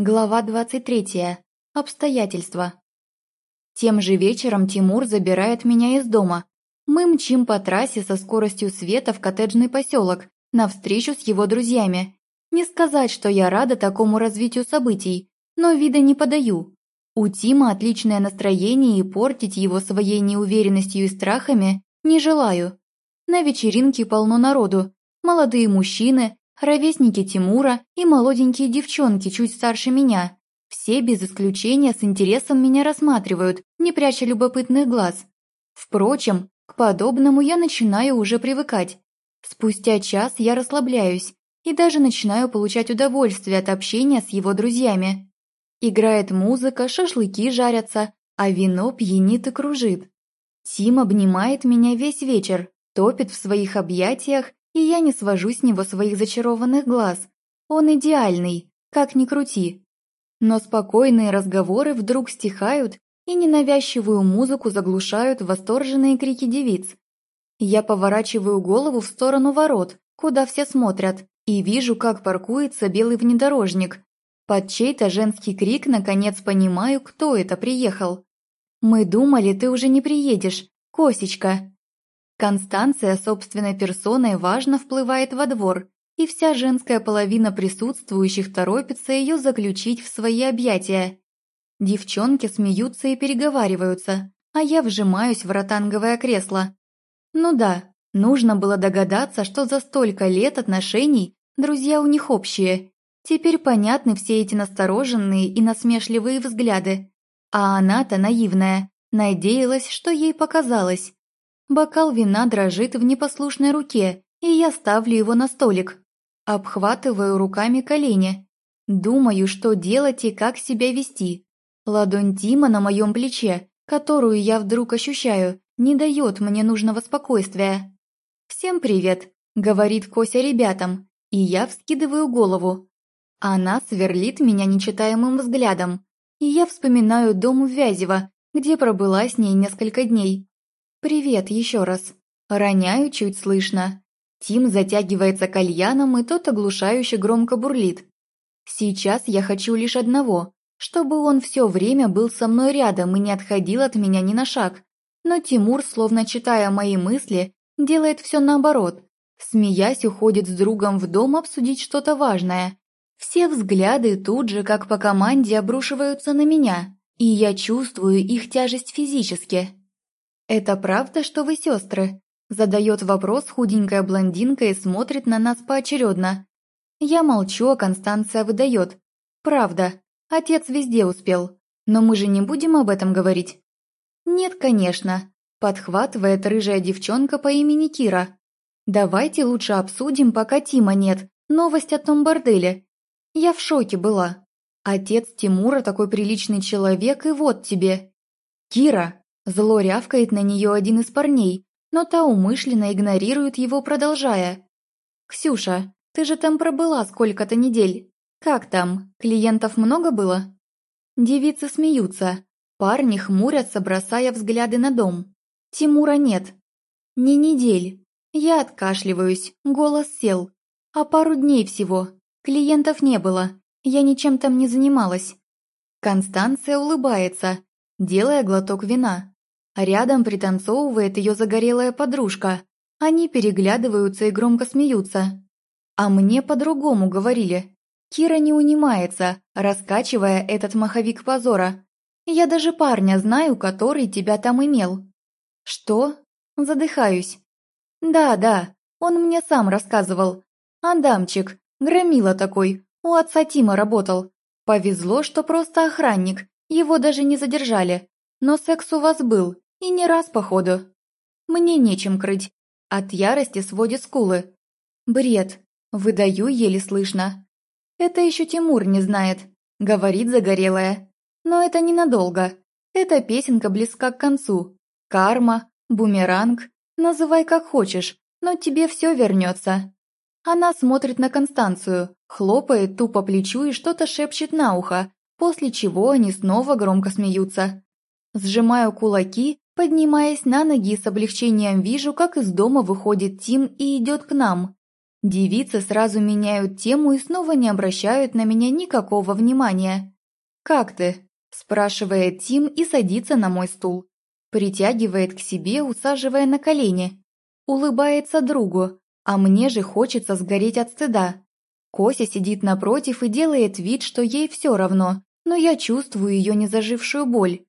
Глава 23. Обстоятельства. Тем же вечером Тимур забирает меня из дома. Мы мчим по трассе со скоростью света в коттеджный поселок, на встречу с его друзьями. Не сказать, что я рада такому развитию событий, но вида не подаю. У Тима отличное настроение и портить его своей неуверенностью и страхами не желаю. На вечеринке полно народу, молодые мужчины, ровесники Тимура и молоденькие девчонки чуть старше меня. Все без исключения с интересом меня рассматривают, не пряча любопытных глаз. Впрочем, к подобному я начинаю уже привыкать. Спустя час я расслабляюсь и даже начинаю получать удовольствие от общения с его друзьями. Играет музыка, шашлыки жарятся, а вино пьянит и кружит. Тим обнимает меня весь вечер, топит в своих объятиях и я не свожу с него своих зачарованных глаз. Он идеальный, как ни крути. Но спокойные разговоры вдруг стихают, и ненавязчивую музыку заглушают восторженные крики девиц. Я поворачиваю голову в сторону ворот, куда все смотрят, и вижу, как паркуется белый внедорожник. Под чей-то женский крик наконец понимаю, кто это приехал. «Мы думали, ты уже не приедешь, Косечка!» Констанция собственной персоной важно вплывает во двор, и вся женская половина присутствующих торопится ее заключить в свои объятия. Девчонки смеются и переговариваются, а я вжимаюсь в ротанговое кресло. Ну да, нужно было догадаться, что за столько лет отношений друзья у них общие. Теперь понятны все эти настороженные и насмешливые взгляды. А она-то наивная, надеялась, что ей показалось. Бокал вина дрожит в непослушной руке, и я ставлю его на столик. Обхватываю руками колени. Думаю, что делать и как себя вести. Ладонь Тима на моем плече, которую я вдруг ощущаю, не дает мне нужного спокойствия. «Всем привет», — говорит Кося ребятам, и я вскидываю голову. Она сверлит меня нечитаемым взглядом, и я вспоминаю дом в где пробыла с ней несколько дней. «Привет еще раз». Роняю чуть слышно. Тим затягивается кальяном, и тот оглушающе громко бурлит. Сейчас я хочу лишь одного, чтобы он все время был со мной рядом и не отходил от меня ни на шаг. Но Тимур, словно читая мои мысли, делает все наоборот. Смеясь, уходит с другом в дом обсудить что-то важное. Все взгляды тут же, как по команде, обрушиваются на меня, и я чувствую их тяжесть физически. «Это правда, что вы сестры?» Задает вопрос худенькая блондинка и смотрит на нас поочередно. Я молчу, а Констанция выдает. «Правда. Отец везде успел. Но мы же не будем об этом говорить?» «Нет, конечно», – подхватывает рыжая девчонка по имени Кира. «Давайте лучше обсудим, пока Тима нет. Новость о том борделе. Я в шоке была. Отец Тимура такой приличный человек, и вот тебе». «Кира, Зло рявкает на нее один из парней, но та умышленно игнорирует его, продолжая. «Ксюша, ты же там пробыла сколько-то недель. Как там, клиентов много было?» Девицы смеются, парни хмурятся, бросая взгляды на дом. Тимура нет. Не недель. Я откашливаюсь, голос сел. А пару дней всего. Клиентов не было. Я ничем там не занималась. Констанция улыбается, делая глоток вина. Рядом пританцовывает ее загорелая подружка. Они переглядываются и громко смеются. А мне по-другому говорили. Кира не унимается, раскачивая этот маховик позора. Я даже парня знаю, который тебя там имел. Что? Задыхаюсь. Да, да, он мне сам рассказывал. Адамчик, громила такой, у отца Тима работал. Повезло, что просто охранник, его даже не задержали. Но секс у вас был, и не раз, походу. Мне нечем крыть. От ярости сводит скулы. Бред. Выдаю еле слышно. Это еще Тимур не знает. Говорит загорелая. Но это ненадолго. Эта песенка близка к концу. Карма, бумеранг. Называй как хочешь, но тебе все вернется. Она смотрит на Констанцию, хлопает тупо плечу и что-то шепчет на ухо, после чего они снова громко смеются. Сжимаю кулаки Поднимаясь на ноги, с облегчением вижу, как из дома выходит Тим и идет к нам. Девицы сразу меняют тему и снова не обращают на меня никакого внимания. «Как ты?» – спрашивает Тим и садится на мой стул. Притягивает к себе, усаживая на колени. Улыбается другу, а мне же хочется сгореть от стыда. Кося сидит напротив и делает вид, что ей все равно, но я чувствую ее незажившую боль.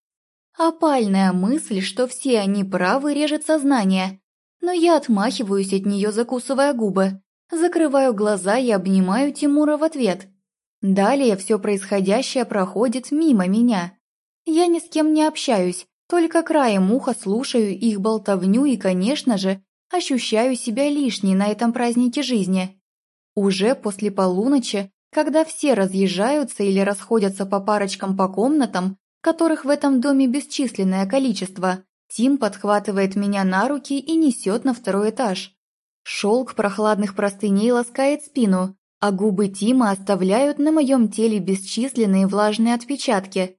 Опальная мысль, что все они правы, режет сознание. Но я отмахиваюсь от нее, закусывая губы. Закрываю глаза и обнимаю Тимура в ответ. Далее все происходящее проходит мимо меня. Я ни с кем не общаюсь, только краем уха слушаю их болтовню и, конечно же, ощущаю себя лишней на этом празднике жизни. Уже после полуночи, когда все разъезжаются или расходятся по парочкам по комнатам, которых в этом доме бесчисленное количество, Тим подхватывает меня на руки и несет на второй этаж. Шелк прохладных простыней ласкает спину, а губы Тима оставляют на моем теле бесчисленные влажные отпечатки.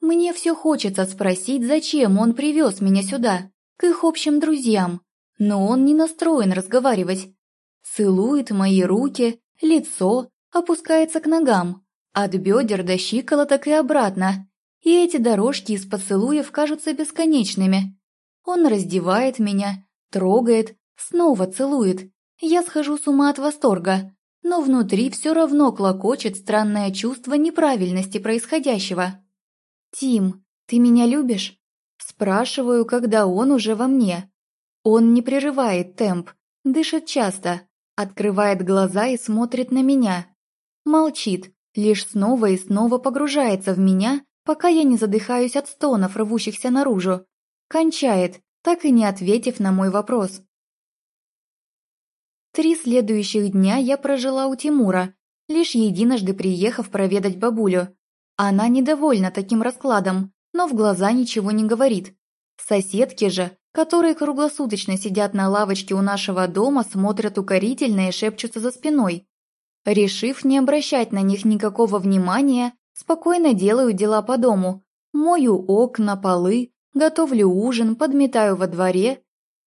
Мне все хочется спросить, зачем он привез меня сюда, к их общим друзьям, но он не настроен разговаривать. Целует мои руки, лицо, опускается к ногам, от бедер до щиколоток и обратно, и эти дорожки из поцелуев кажутся бесконечными. Он раздевает меня, трогает, снова целует. Я схожу с ума от восторга, но внутри все равно клокочет странное чувство неправильности происходящего. «Тим, ты меня любишь?» Спрашиваю, когда он уже во мне. Он не прерывает темп, дышит часто, открывает глаза и смотрит на меня. Молчит, лишь снова и снова погружается в меня, пока я не задыхаюсь от стонов, рвущихся наружу. Кончает, так и не ответив на мой вопрос. Три следующих дня я прожила у Тимура, лишь единожды приехав проведать бабулю. Она недовольна таким раскладом, но в глаза ничего не говорит. Соседки же, которые круглосуточно сидят на лавочке у нашего дома, смотрят укорительно и шепчутся за спиной. Решив не обращать на них никакого внимания, спокойно делаю дела по дому. Мою окна, полы, готовлю ужин, подметаю во дворе.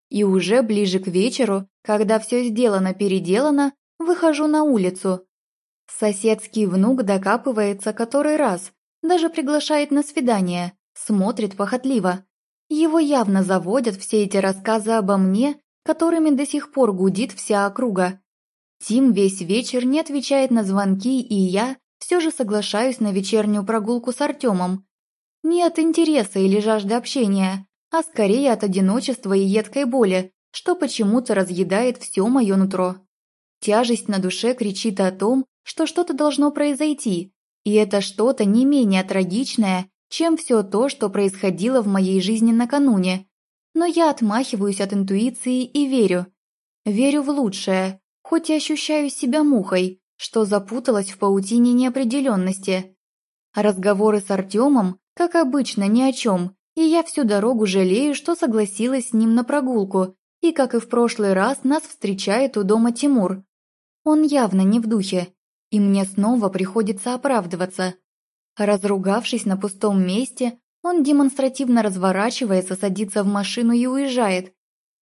И уже ближе к вечеру, когда все сделано-переделано, выхожу на улицу. Соседский внук докапывается который раз, даже приглашает на свидание, смотрит похотливо. Его явно заводят все эти рассказы обо мне, которыми до сих пор гудит вся округа. Тим весь вечер не отвечает на звонки, и я все же соглашаюсь на вечернюю прогулку с Артемом. Не от интереса или жажды общения, а скорее от одиночества и едкой боли, что почему-то разъедает все мое нутро. Тяжесть на душе кричит о том, что что-то должно произойти, и это что-то не менее трагичное, чем все то, что происходило в моей жизни накануне. Но я отмахиваюсь от интуиции и верю. Верю в лучшее, хоть и ощущаю себя мухой, что запуталась в паутине неопределенности. Разговоры с Артемом, как обычно, ни о чем, и я всю дорогу жалею, что согласилась с ним на прогулку, и, как и в прошлый раз, нас встречает у дома Тимур. Он явно не в духе, и мне снова приходится оправдываться. Разругавшись на пустом месте, он демонстративно разворачивается, садится в машину и уезжает.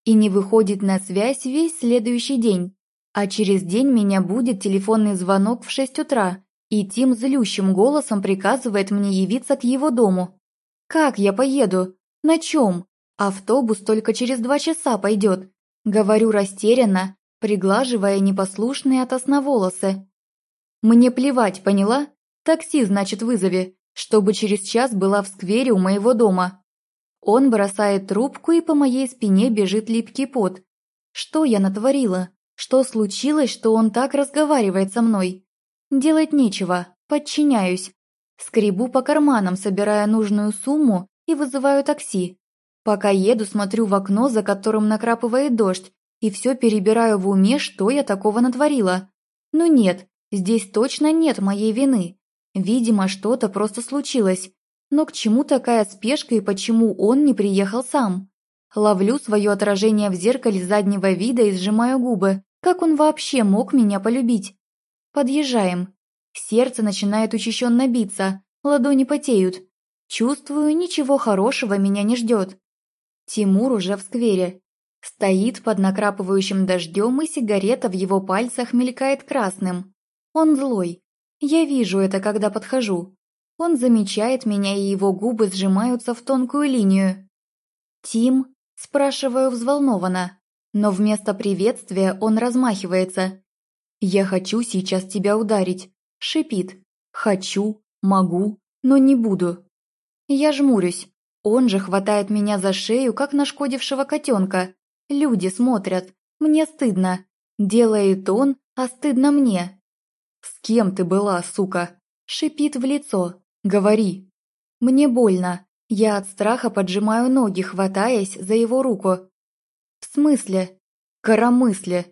И не выходит на связь весь следующий день. А через день меня будет телефонный звонок в 6 утра, и Тим злющим голосом приказывает мне явиться к его дому. «Как я поеду? На чем? Автобус только через два часа пойдет», — говорю растерянно, приглаживая непослушные от волосы. «Мне плевать, поняла? Такси, значит, вызови, чтобы через час была в сквере у моего дома». Он бросает трубку, и по моей спине бежит липкий пот. Что я натворила? Что случилось, что он так разговаривает со мной? Делать нечего, подчиняюсь. Скребу по карманам, собирая нужную сумму и вызываю такси. Пока еду, смотрю в окно, за которым накрапывает дождь, и все перебираю в уме, что я такого натворила. Ну нет, здесь точно нет моей вины. Видимо, что-то просто случилось. Но к чему такая спешка и почему он не приехал сам? Ловлю свое отражение в зеркале заднего вида и сжимаю губы. Как он вообще мог меня полюбить? Подъезжаем. Сердце начинает учащенно биться, ладони потеют. Чувствую, ничего хорошего меня не ждет. Тимур уже в сквере. Стоит под накрапывающим дождем, и сигарета в его пальцах мелькает красным. Он злой. Я вижу это, когда подхожу. Он замечает меня, и его губы сжимаются в тонкую линию. «Тим?» – спрашиваю взволнованно. Но вместо приветствия он размахивается. «Я хочу сейчас тебя ударить», – шипит. «Хочу, могу, но не буду». Я жмурюсь. Он же хватает меня за шею, как нашкодившего котенка. Люди смотрят. Мне стыдно. Делает он, а стыдно мне. «С кем ты была, сука?» Шипит в лицо. «Говори». Мне больно. Я от страха поджимаю ноги, хватаясь за его руку. «В смысле?» «Коромысле».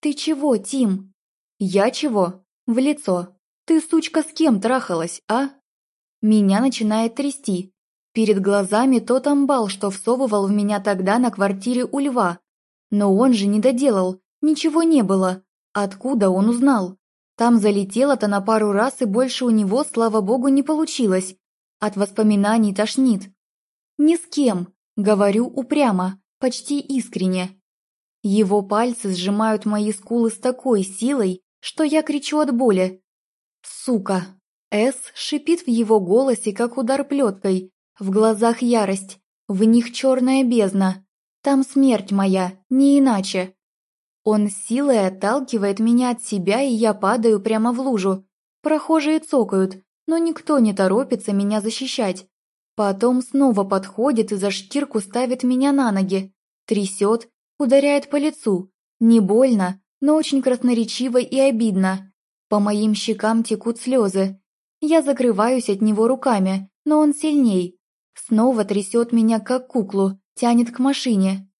«Ты чего, Тим?» «Я чего?» «В лицо. Ты, сучка, с кем трахалась, а?» Меня начинает трясти. Перед глазами тот амбал, что всовывал в меня тогда на квартире у льва. Но он же не доделал, ничего не было. Откуда он узнал? Там залетело-то на пару раз, и больше у него, слава богу, не получилось. От воспоминаний тошнит. «Ни с кем», — говорю упрямо, почти искренне. Его пальцы сжимают мои скулы с такой силой, что я кричу от боли. «Сука!» С шипит в его голосе, как удар плеткой. В глазах ярость, в них черная бездна. Там смерть моя, не иначе. Он силой отталкивает меня от себя, и я падаю прямо в лужу. Прохожие цокают, но никто не торопится меня защищать. Потом снова подходит и за шкирку ставит меня на ноги. Трясет, ударяет по лицу. Не больно, но очень красноречиво и обидно. По моим щекам текут слезы. Я закрываюсь от него руками, но он сильней. Снова трясет меня, как куклу, тянет к машине.